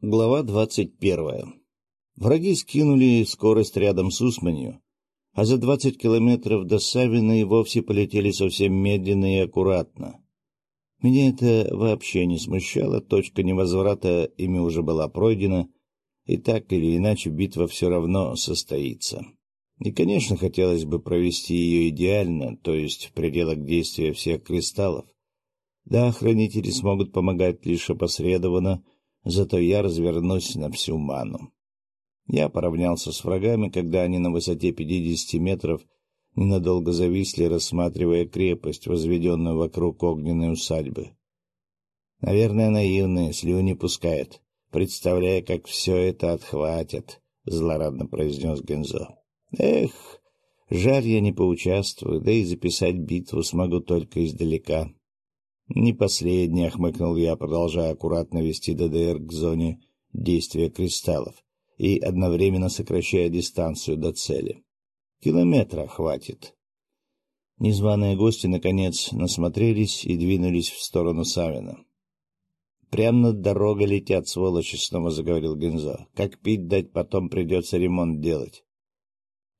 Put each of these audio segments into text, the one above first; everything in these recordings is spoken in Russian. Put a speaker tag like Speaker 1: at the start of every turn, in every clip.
Speaker 1: Глава двадцать первая. Враги скинули скорость рядом с Усманью, а за двадцать километров до Савина и вовсе полетели совсем медленно и аккуратно. Меня это вообще не смущало, точка невозврата ими уже была пройдена, и так или иначе битва все равно состоится. И, конечно, хотелось бы провести ее идеально, то есть в пределах действия всех кристаллов. Да, хранители смогут помогать лишь опосредованно, зато я развернусь на всю ману. Я поравнялся с врагами, когда они на высоте пятидесяти метров ненадолго зависли, рассматривая крепость, возведенную вокруг огненной усадьбы. Наверное, наивные, слюни пускает, представляя, как все это отхватят, — злорадно произнес Гензо. — Эх, жаль, я не поучаствую, да и записать битву смогу только издалека. — Не последний, — хмыкнул я, продолжая аккуратно вести ДДР к зоне действия кристаллов и одновременно сокращая дистанцию до цели. Километра хватит. Незваные гости, наконец, насмотрелись и двинулись в сторону Савина. — Прям над дорогой летят, сволочи, — снова заговорил Гензо. — Как пить дать, потом придется ремонт делать.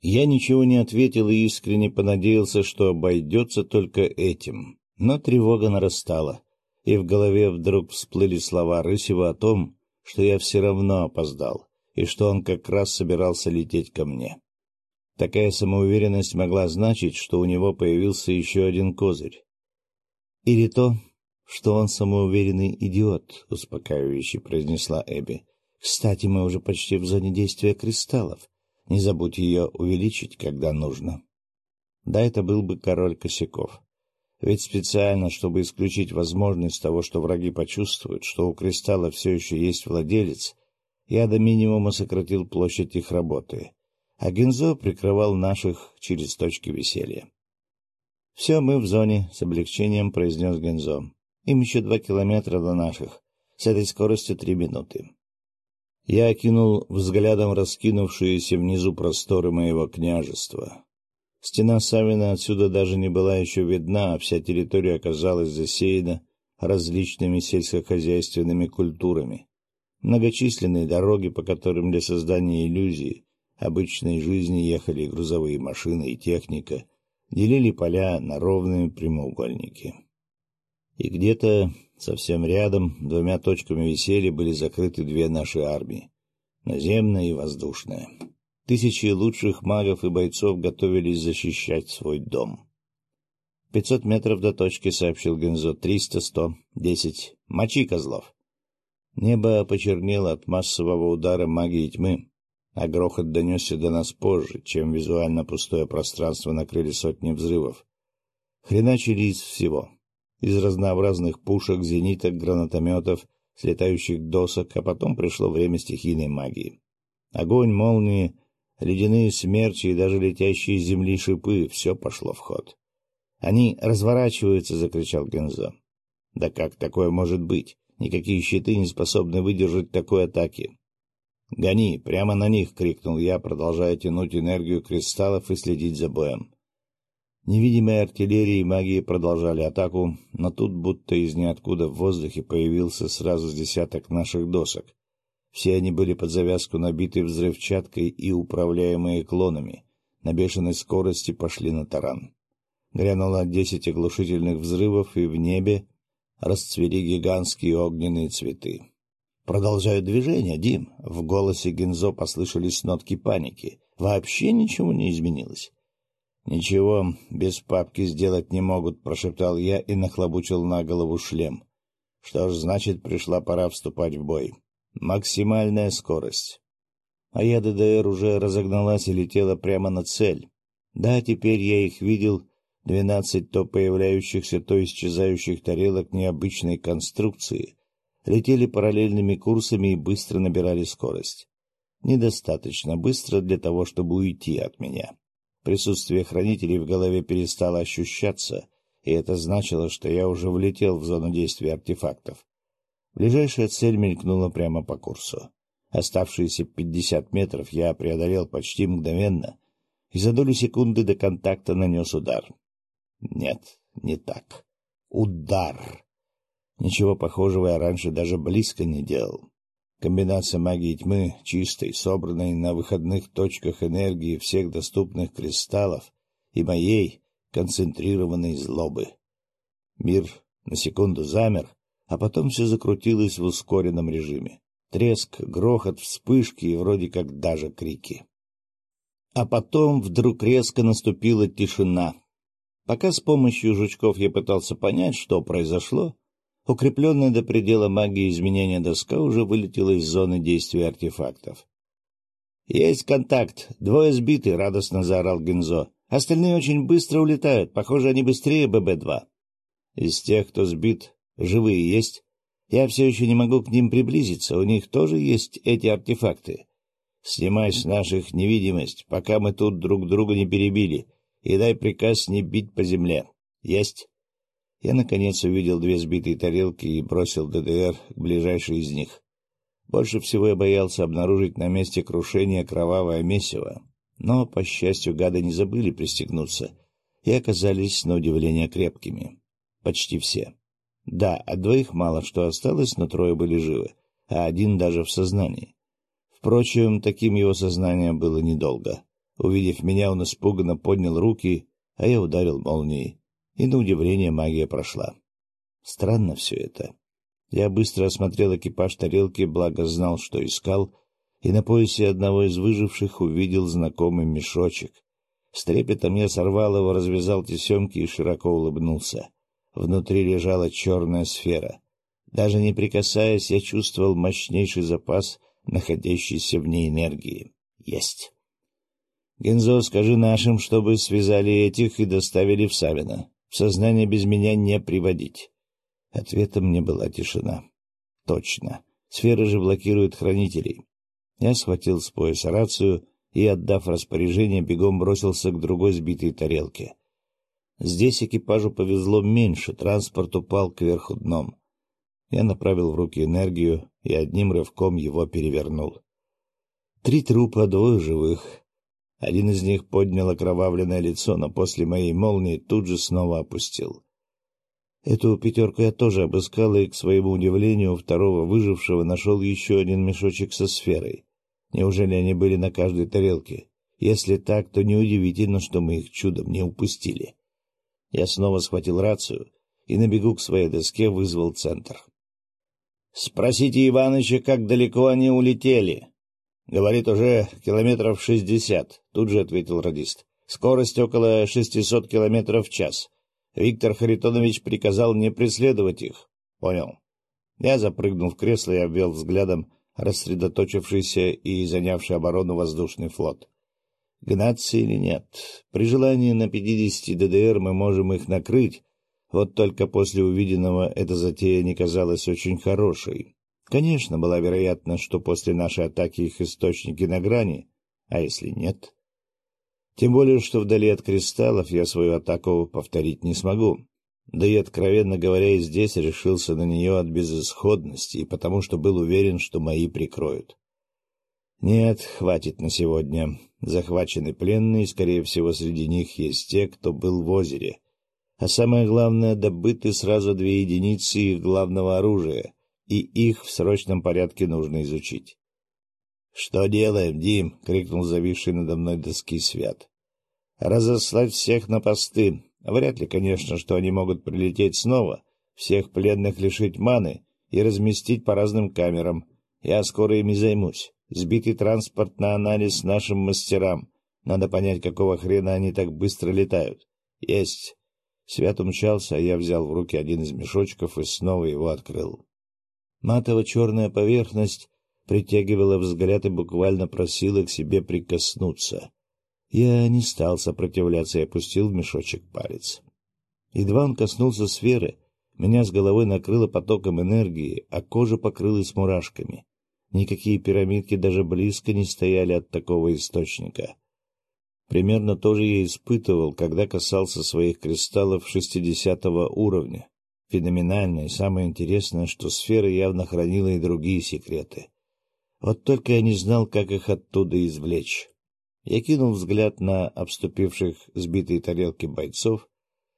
Speaker 1: Я ничего не ответил и искренне понадеялся, что обойдется только этим. Но тревога нарастала, и в голове вдруг всплыли слова Рысева о том, что я все равно опоздал, и что он как раз собирался лететь ко мне. Такая самоуверенность могла значить, что у него появился еще один козырь. Или то, что он самоуверенный идиот, — успокаивающе произнесла Эбби. — Кстати, мы уже почти в зоне действия кристаллов. Не забудь ее увеличить, когда нужно. Да, это был бы король косяков. Ведь специально, чтобы исключить возможность того, что враги почувствуют, что у кристалла все еще есть владелец, я до минимума сократил площадь их работы, а Гензо прикрывал наших через точки веселья. — Все, мы в зоне, — с облегчением произнес Гензо. — Им еще два километра до наших, с этой скоростью три минуты. Я окинул взглядом раскинувшиеся внизу просторы моего княжества. Стена Савина отсюда даже не была еще видна, а вся территория оказалась засеяна различными сельскохозяйственными культурами. Многочисленные дороги, по которым для создания иллюзии обычной жизни ехали грузовые машины и техника, делили поля на ровные прямоугольники. И где-то совсем рядом двумя точками веселья были закрыты две наши армии — наземная и воздушная. Тысячи лучших магов и бойцов готовились защищать свой дом. «Пятьсот метров до точки», — сообщил Гензо. «Триста, сто, десять. Мочи, козлов!» Небо почернело от массового удара магии тьмы, а грохот донесся до нас позже, чем визуально пустое пространство накрыли сотни взрывов. Хреначили из всего. Из разнообразных пушек, зениток, гранатометов, слетающих досок, а потом пришло время стихийной магии. Огонь, молнии ледяные смерчи и даже летящие с земли шипы — все пошло в ход. — Они разворачиваются! — закричал Гензо. — Да как такое может быть? Никакие щиты не способны выдержать такой атаки. — Гони! Прямо на них! — крикнул я, продолжая тянуть энергию кристаллов и следить за боем. Невидимые артиллерии и магии продолжали атаку, но тут будто из ниоткуда в воздухе появился сразу с десяток наших досок. Все они были под завязку набиты взрывчаткой и управляемые клонами. На бешеной скорости пошли на таран. Грянуло десять оглушительных взрывов, и в небе расцвели гигантские огненные цветы. «Продолжаю движение, Дим!» В голосе Гензо послышались нотки паники. «Вообще ничего не изменилось?» «Ничего без папки сделать не могут», — прошептал я и нахлобучил на голову шлем. «Что ж, значит, пришла пора вступать в бой». Максимальная скорость. А я ДДР уже разогналась и летела прямо на цель. Да, теперь я их видел, двенадцать то появляющихся, то исчезающих тарелок необычной конструкции, летели параллельными курсами и быстро набирали скорость. Недостаточно быстро для того, чтобы уйти от меня. Присутствие хранителей в голове перестало ощущаться, и это значило, что я уже влетел в зону действия артефактов. Ближайшая цель мелькнула прямо по курсу. Оставшиеся пятьдесят метров я преодолел почти мгновенно и за долю секунды до контакта нанес удар. Нет, не так. Удар! Ничего похожего я раньше даже близко не делал. Комбинация магии тьмы, чистой, собранной на выходных точках энергии всех доступных кристаллов, и моей концентрированной злобы. Мир на секунду замер, а потом все закрутилось в ускоренном режиме. Треск, грохот, вспышки и вроде как даже крики. А потом вдруг резко наступила тишина. Пока с помощью жучков я пытался понять, что произошло, Укрепленная до предела магии изменения доска уже вылетела из зоны действия артефактов. «Есть контакт. Двое сбиты», — радостно заорал Гензо. «Остальные очень быстро улетают. Похоже, они быстрее ББ-2». «Из тех, кто сбит, живые есть. Я все еще не могу к ним приблизиться. У них тоже есть эти артефакты. Снимай с наших невидимость, пока мы тут друг друга не перебили, и дай приказ не бить по земле. Есть?» Я, наконец, увидел две сбитые тарелки и бросил ДДР к ближайшей из них. Больше всего я боялся обнаружить на месте крушения кровавое месиво, но, по счастью, гады не забыли пристегнуться и оказались, на удивление, крепкими. Почти все. Да, от двоих мало что осталось, но трое были живы, а один даже в сознании. Впрочем, таким его сознание было недолго. Увидев меня, он испуганно поднял руки, а я ударил молнией и, на удивление, магия прошла. Странно все это. Я быстро осмотрел экипаж тарелки, благо знал, что искал, и на поясе одного из выживших увидел знакомый мешочек. С трепетом я сорвал его, развязал тесемки и широко улыбнулся. Внутри лежала черная сфера. Даже не прикасаясь, я чувствовал мощнейший запас, находящийся в ней энергии. Есть. Гензо, скажи нашим, чтобы связали этих и доставили в Савино в сознание без меня не приводить. Ответом мне была тишина. Точно. Сфера же блокирует хранителей. Я схватил с пояса рацию и, отдав распоряжение, бегом бросился к другой сбитой тарелке. Здесь экипажу повезло меньше, транспорт упал кверху дном. Я направил в руки энергию и одним рывком его перевернул. Три трупа, двое живых. Один из них поднял окровавленное лицо, но после моей молнии тут же снова опустил. Эту пятерку я тоже обыскал, и, к своему удивлению, у второго выжившего нашел еще один мешочек со сферой. Неужели они были на каждой тарелке? Если так, то неудивительно, что мы их чудом не упустили. Я снова схватил рацию и на бегу к своей доске вызвал центр. — Спросите Иваныча, как далеко они улетели. Говорит, уже километров шестьдесят, тут же ответил радист. Скорость около шестисот километров в час. Виктор Харитонович приказал не преследовать их. Понял. Я запрыгнул в кресло и обвел взглядом рассредоточившийся и занявший оборону воздушный флот. Гнаться или нет? При желании на 50 ДДР мы можем их накрыть, вот только после увиденного эта затея не казалась очень хорошей. Конечно, была вероятность, что после нашей атаки их источники на грани, а если нет? Тем более, что вдали от кристаллов я свою атаку повторить не смогу. Да и, откровенно говоря, и здесь решился на нее от безысходности и потому, что был уверен, что мои прикроют. Нет, хватит на сегодня. Захвачены пленные, скорее всего, среди них есть те, кто был в озере. А самое главное, добыты сразу две единицы их главного оружия — и их в срочном порядке нужно изучить. — Что делаем, Дим? — крикнул зависший надо мной доски Свят. — Разослать всех на посты. Вряд ли, конечно, что они могут прилететь снова, всех пленных лишить маны и разместить по разным камерам. Я скоро ими займусь. Сбитый транспорт на анализ нашим мастерам. Надо понять, какого хрена они так быстро летают. Есть. Свят умчался, а я взял в руки один из мешочков и снова его открыл. Матово-черная поверхность притягивала взгляд и буквально просила к себе прикоснуться. Я не стал сопротивляться и опустил в мешочек палец. Едва он коснулся сферы, меня с головой накрыло потоком энергии, а кожа покрылась мурашками. Никакие пирамидки даже близко не стояли от такого источника. Примерно то же я испытывал, когда касался своих кристаллов шестидесятого уровня. Феноменально и самое интересное, что сфера явно хранила и другие секреты. Вот только я не знал, как их оттуда извлечь. Я кинул взгляд на обступивших сбитые тарелки бойцов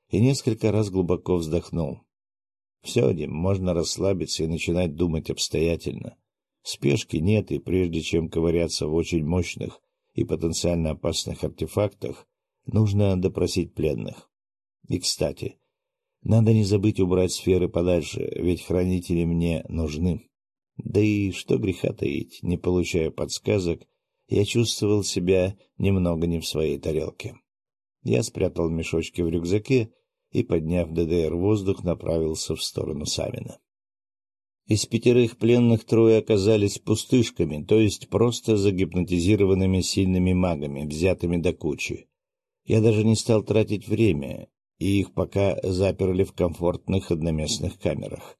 Speaker 1: и несколько раз глубоко вздохнул. Все, Дим, можно расслабиться и начинать думать обстоятельно. Спешки нет, и прежде чем ковыряться в очень мощных и потенциально опасных артефактах, нужно допросить пленных. И, кстати, надо не забыть убрать сферы подальше, ведь хранители мне нужны. Да и что греха таить, не получая подсказок, я чувствовал себя немного не в своей тарелке. Я спрятал мешочки в рюкзаке и, подняв ДДР в воздух, направился в сторону Савина. Из пятерых пленных трое оказались пустышками, то есть просто загипнотизированными сильными магами, взятыми до кучи. Я даже не стал тратить время, и их пока заперли в комфортных одноместных камерах.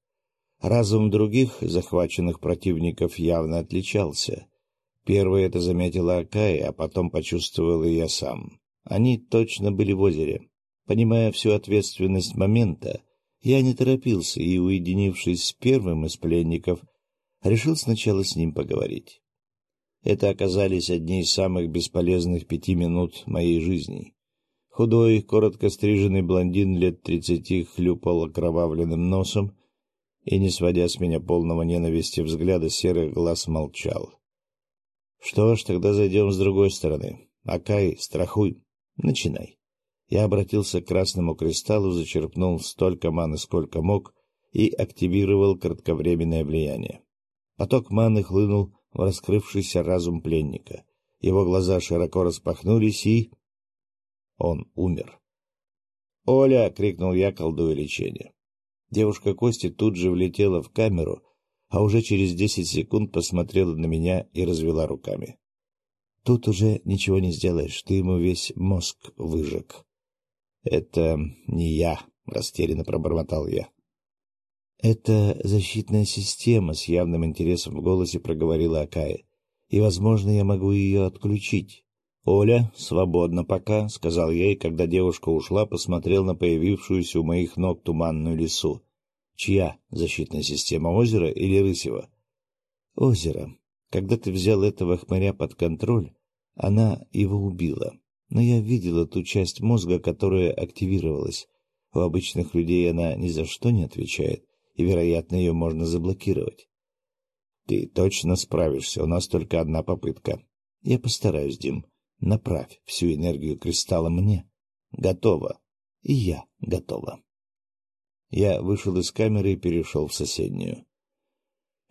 Speaker 1: Разум других захваченных противников явно отличался. Первый это заметила Акай, а потом почувствовал и я сам. Они точно были в озере. Понимая всю ответственность момента, я не торопился и, уединившись с первым из пленников, решил сначала с ним поговорить. Это оказались одни из самых бесполезных пяти минут моей жизни. Худой, коротко стриженный блондин лет тридцати хлюпал окровавленным носом и, не сводя с меня полного ненависти взгляда серых глаз, молчал. — Что ж, тогда зайдем с другой стороны. Акай, страхуй. Начинай. Я обратился к красному кристаллу, зачерпнул столько маны, сколько мог, и активировал кратковременное влияние. Поток маны хлынул в раскрывшийся разум пленника. Его глаза широко распахнулись, и... Он умер. «Оля!» — крикнул я, колдуя лечение. Девушка Кости тут же влетела в камеру, а уже через десять секунд посмотрела на меня и развела руками. — Тут уже ничего не сделаешь, ты ему весь мозг выжег. — Это не я, — растерянно пробормотал я. — Это защитная система, — с явным интересом в голосе проговорила Акая. — И, возможно, я могу ее отключить. — Оля, свободно пока, — сказал я, и когда девушка ушла, посмотрел на появившуюся у моих ног туманную лесу. — Чья защитная система, озера или Рысева? — Озеро. Когда ты взял этого хмыря под контроль, она его убила но я видела ту часть мозга, которая активировалась. У обычных людей она ни за что не отвечает, и, вероятно, ее можно заблокировать. — Ты точно справишься, у нас только одна попытка. — Я постараюсь, Дим. Направь всю энергию кристалла мне. — Готово. И я готова. Я вышел из камеры и перешел в соседнюю.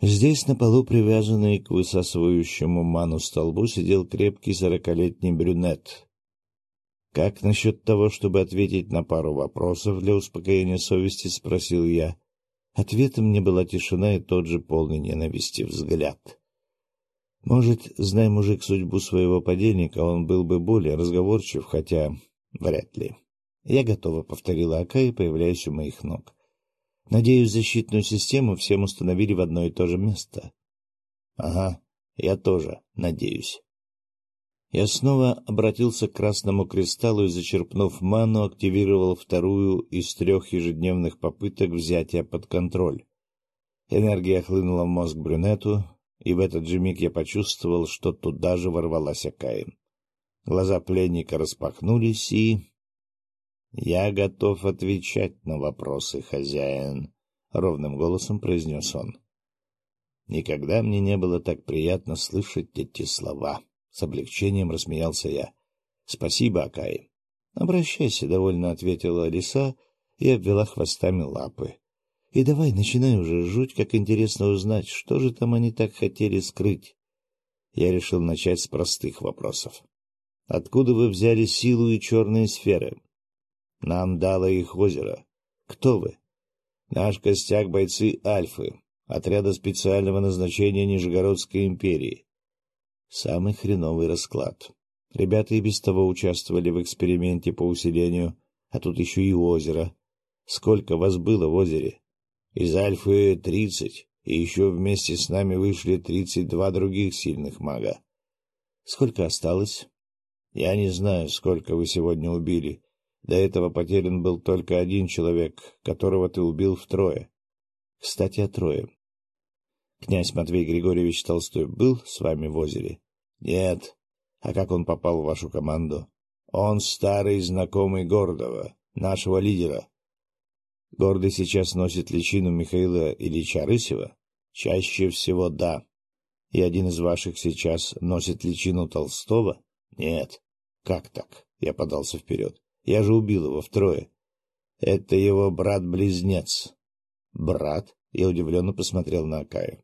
Speaker 1: Здесь, на полу, привязанный к высасывающему ману столбу, сидел крепкий сорокалетний брюнет «Как насчет того, чтобы ответить на пару вопросов для успокоения совести?» — спросил я. Ответом мне была тишина и тот же полный ненависти взгляд. Может, зная мужик судьбу своего подельника, он был бы более разговорчив, хотя вряд ли. Я готова, — повторила Акая, появляясь у моих ног. Надеюсь, защитную систему всем установили в одно и то же место. — Ага, я тоже надеюсь. Я снова обратился к красному кристаллу и, зачерпнув ману, активировал вторую из трех ежедневных попыток взятия под контроль. Энергия хлынула в мозг брюнету, и в этот же миг я почувствовал, что туда же ворвалась Акаин. Глаза пленника распахнулись, и... — Я готов отвечать на вопросы, хозяин, — ровным голосом произнес он. Никогда мне не было так приятно слышать эти слова. — с облегчением рассмеялся я. — Спасибо, Акай. — Обращайся, — довольно ответила лиса и обвела хвостами лапы. — И давай, начинай уже, жуть, как интересно узнать, что же там они так хотели скрыть. Я решил начать с простых вопросов. Откуда вы взяли силу и черные сферы? Нам дало их озеро. Кто вы? Наш костяк бойцы Альфы, отряда специального назначения Нижегородской империи. Самый хреновый расклад. Ребята и без того участвовали в эксперименте по усилению, а тут еще и озеро. Сколько вас было в озере? Из Альфы тридцать, и еще вместе с нами вышли тридцать два других сильных мага. Сколько осталось? Я не знаю, сколько вы сегодня убили. До этого потерян был только один человек, которого ты убил втрое. Кстати, о трое. Князь Матвей Григорьевич Толстой был с вами в озере? Нет. А как он попал в вашу команду? Он старый знакомый Гордова, нашего лидера. Гордый сейчас носит личину Михаила Ильича Рысева? Чаще всего да. И один из ваших сейчас носит личину Толстого? Нет. Как так? Я подался вперед. Я же убил его втрое. Это его брат-близнец. Брат? Я удивленно посмотрел на Акая.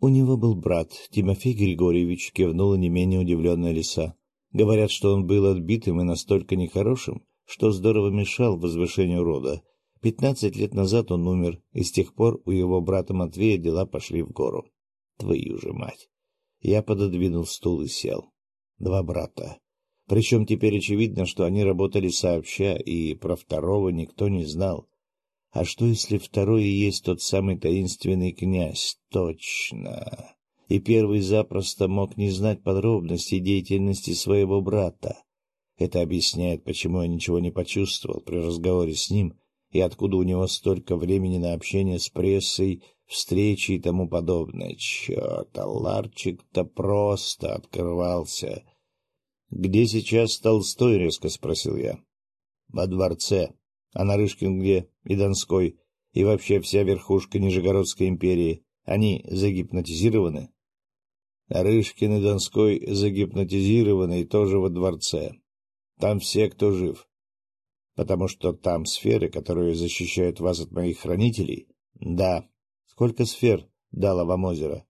Speaker 1: У него был брат, Тимофей Григорьевич, кивнула не менее удивленная лиса. Говорят, что он был отбитым и настолько нехорошим, что здорово мешал возвышению рода. Пятнадцать лет назад он умер, и с тех пор у его брата Матвея дела пошли в гору. Твою же мать! Я пододвинул стул и сел. Два брата. Причем теперь очевидно, что они работали сообща, и про второго никто не знал. А что, если второй и есть тот самый таинственный князь? Точно. И первый запросто мог не знать подробностей деятельности своего брата. Это объясняет, почему я ничего не почувствовал при разговоре с ним и откуда у него столько времени на общение с прессой, встречи и тому подобное. Черт, а ларчик-то просто открывался. — Где сейчас Толстой? — резко спросил я. — Во дворце. А Нарышкин? И Донской. И вообще вся верхушка Нижегородской империи. Они загипнотизированы? Нарышкин и Донской загипнотизированы и тоже во дворце. Там все, кто жив. Потому что там сферы, которые защищают вас от моих хранителей? Да. Сколько сфер дало вам озеро?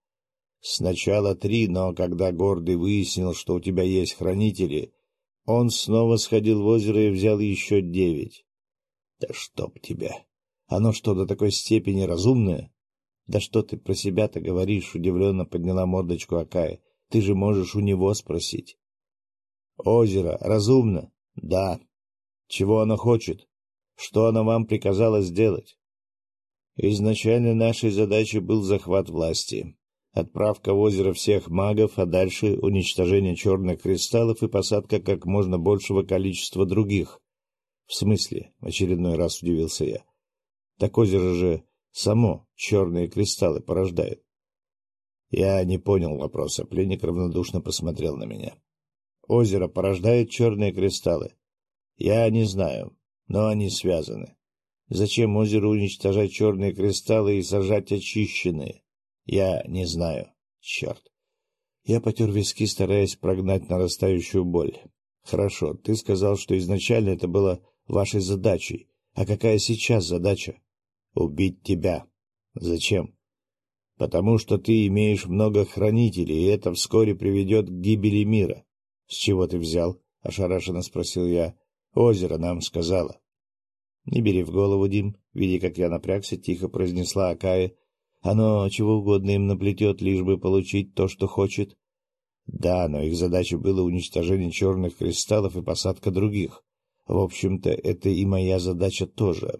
Speaker 1: Сначала три, но когда Гордый выяснил, что у тебя есть хранители, он снова сходил в озеро и взял еще девять. Да чтоб тебя! Оно что, до такой степени разумное? Да что ты про себя-то говоришь? Удивленно подняла мордочку Акая. Ты же можешь у него спросить. Озеро разумно? Да. Чего оно хочет? Что оно вам приказало сделать? Изначально нашей задачей был захват власти, отправка в озеро всех магов, а дальше уничтожение черных кристаллов и посадка как можно большего количества других. — В смысле? — в очередной раз удивился я. — Так озеро же само черные кристаллы порождает. Я не понял вопроса. Пленник равнодушно посмотрел на меня. — Озеро порождает черные кристаллы? — Я не знаю, но они связаны. Зачем озеру уничтожать черные кристаллы и сажать очищенные? Я не знаю. Черт. Я потер виски, стараясь прогнать нарастающую боль. Хорошо, ты сказал, что изначально это было вашей задачей. А какая сейчас задача? Убить тебя. Зачем? Потому что ты имеешь много хранителей, и это вскоре приведет к гибели мира. С чего ты взял? — ошарашенно спросил я. Озеро нам сказала. — Не бери в голову, Дим. Видя, как я напрягся, тихо произнесла Акая. Оно чего угодно им наплетет, лишь бы получить то, что хочет. Да, но их задача было уничтожение черных кристаллов и посадка других. В общем-то, это и моя задача тоже.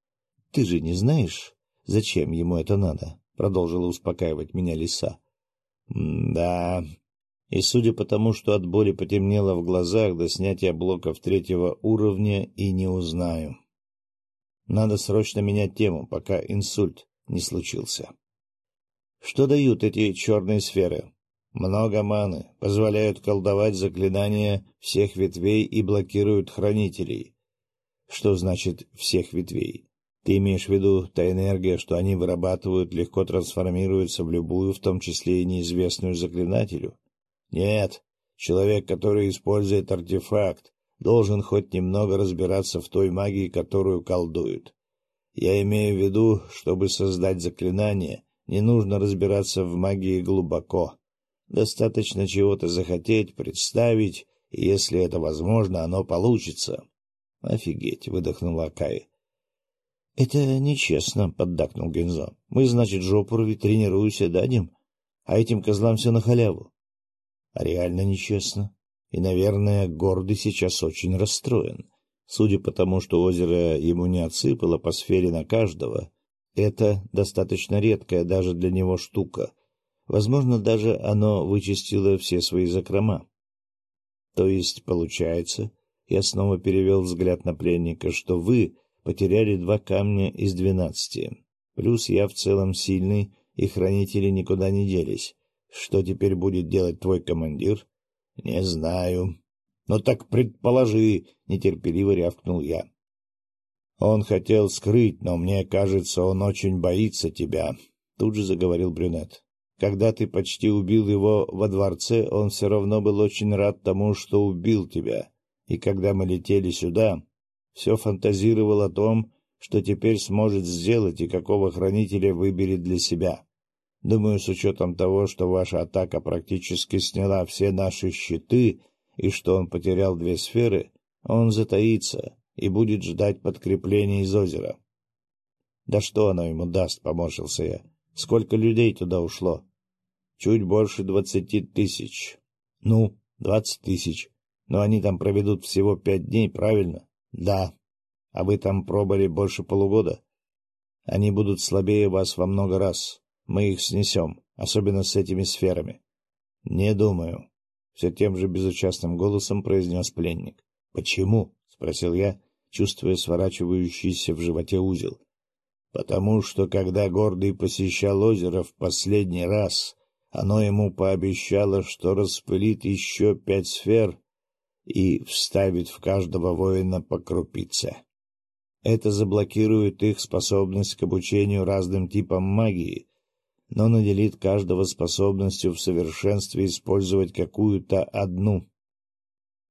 Speaker 1: — Ты же не знаешь, зачем ему это надо? — продолжила успокаивать меня лиса. — Да. И судя по тому, что от боли потемнело в глазах до снятия блоков третьего уровня, и не узнаю. Надо срочно менять тему, пока инсульт не случился. Что дают эти черные сферы? Много маны, позволяют колдовать заклинания всех ветвей и блокируют хранителей. Что значит «всех ветвей»? Ты имеешь в виду, та энергия, что они вырабатывают, легко трансформируется в любую, в том числе и неизвестную заклинателю? Нет, человек, который использует артефакт, должен хоть немного разбираться в той магии, которую колдуют. Я имею в виду, чтобы создать заклинание, не нужно разбираться в магии глубоко. Достаточно чего-то захотеть, представить, и если это возможно, оно получится. — Офигеть! — выдохнул Акай. — Это нечестно, — поддакнул Гензо. — Мы, значит, жопу рви, тренируемся, дадим, а этим козлам все на халяву. — реально нечестно. И, наверное, гордый сейчас очень расстроен. Судя по тому, что озеро ему не отсыпало по сфере на каждого, это достаточно редкая даже для него штука — Возможно, даже оно вычистило все свои закрома. То есть, получается, я снова перевел взгляд на пленника, что вы потеряли два камня из двенадцати. Плюс я в целом сильный, и хранители никуда не делись. Что теперь будет делать твой командир? — Не знаю. — Ну так предположи, — нетерпеливо рявкнул я. — Он хотел скрыть, но мне кажется, он очень боится тебя, — тут же заговорил брюнет. Когда ты почти убил его во дворце, он все равно был очень рад тому, что убил тебя. И когда мы летели сюда, все фантазировал о том, что теперь сможет сделать и какого хранителя выберет для себя. Думаю, с учетом того, что ваша атака практически сняла все наши щиты и что он потерял две сферы, он затаится и будет ждать подкрепления из озера. — Да что оно ему даст, — поморщился я. — Сколько людей туда ушло? — Чуть больше двадцати тысяч. — Ну, двадцать тысяч. Но они там проведут всего пять дней, правильно? — Да. А вы там пробыли больше полугода? Они будут слабее вас во много раз. Мы их снесем, особенно с этими сферами. — Не думаю. Все тем же безучастным голосом произнес пленник. — Почему? — спросил я, чувствуя сворачивающийся в животе узел. — Потому что, когда Гордый посещал озеро в последний раз, оно ему пообещало, что распылит еще пять сфер и вставит в каждого воина по крупице. Это заблокирует их способность к обучению разным типам магии, но наделит каждого способностью в совершенстве использовать какую-то одну.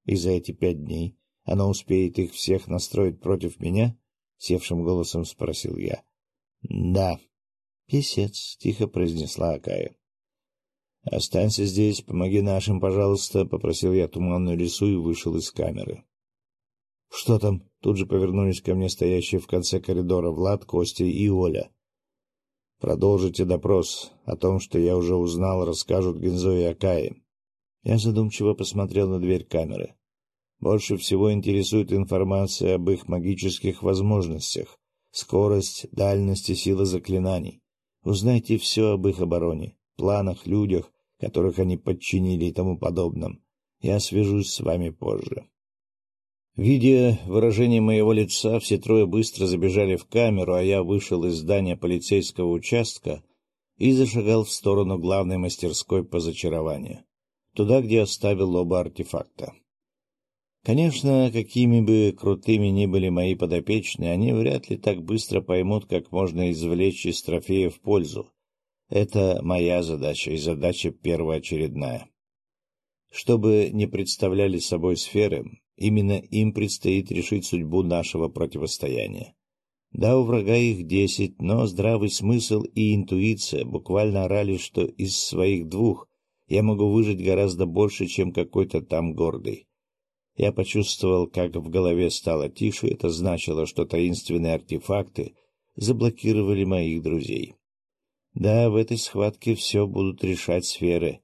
Speaker 1: И за эти пять дней она успеет их всех настроить против меня? — севшим голосом спросил я. — Да. — Песец, — тихо произнесла Акая. — Останься здесь, помоги нашим, пожалуйста, — попросил я туманную лесу и вышел из камеры. — Что там? — тут же повернулись ко мне стоящие в конце коридора Влад, Костя и Оля. — Продолжите допрос. О том, что я уже узнал, расскажут Гензо и Акаи. Я задумчиво посмотрел на дверь камеры. Больше всего интересует информация об их магических возможностях, скорость, дальность и сила заклинаний. Узнайте все об их обороне, планах, людях, которых они подчинили и тому подобном. Я свяжусь с вами позже. Видя выражение моего лица, все трое быстро забежали в камеру, а я вышел из здания полицейского участка и зашагал в сторону главной мастерской по зачарованию, туда, где оставил оба артефакта. Конечно, какими бы крутыми ни были мои подопечные, они вряд ли так быстро поймут, как можно извлечь из трофея в пользу. Это моя задача и задача первоочередная. Чтобы не представляли собой сферы, именно им предстоит решить судьбу нашего противостояния. Да, у врага их десять, но здравый смысл и интуиция буквально орали, что из своих двух я могу выжить гораздо больше, чем какой-то там гордый. Я почувствовал, как в голове стало тише, это значило, что таинственные артефакты заблокировали моих друзей. Да, в этой схватке все будут решать сферы,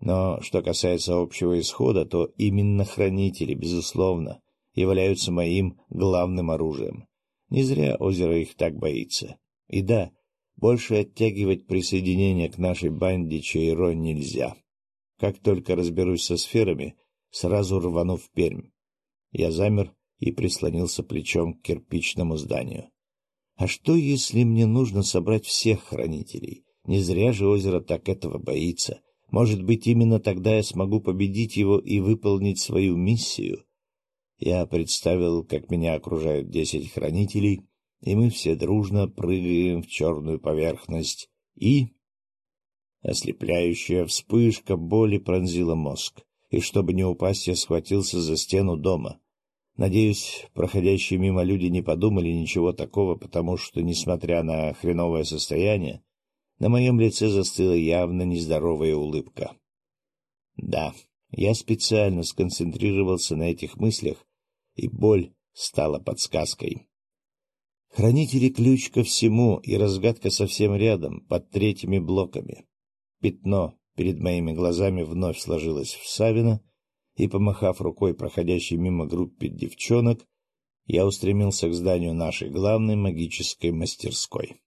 Speaker 1: но что касается общего исхода, то именно хранители, безусловно, являются моим главным оружием. Не зря озеро их так боится. И да, больше оттягивать присоединение к нашей банде Чейро нельзя. Как только разберусь со сферами, сразу рвану в Пермь. Я замер и прислонился плечом к кирпичному зданию. А что, если мне нужно собрать всех хранителей? Не зря же озеро так этого боится. Может быть, именно тогда я смогу победить его и выполнить свою миссию? Я представил, как меня окружают десять хранителей, и мы все дружно прыгаем в черную поверхность, и... Ослепляющая вспышка боли пронзила мозг и, чтобы не упасть, я схватился за стену дома. Надеюсь, проходящие мимо люди не подумали ничего такого, потому что, несмотря на хреновое состояние, на моем лице застыла явно нездоровая улыбка. Да, я специально сконцентрировался на этих мыслях, и боль стала подсказкой. Хранители ключ ко всему, и разгадка совсем рядом, под третьими блоками. Пятно Перед моими глазами вновь сложилась в Савина, и, помахав рукой проходящей мимо группе девчонок, я устремился к зданию нашей главной магической мастерской.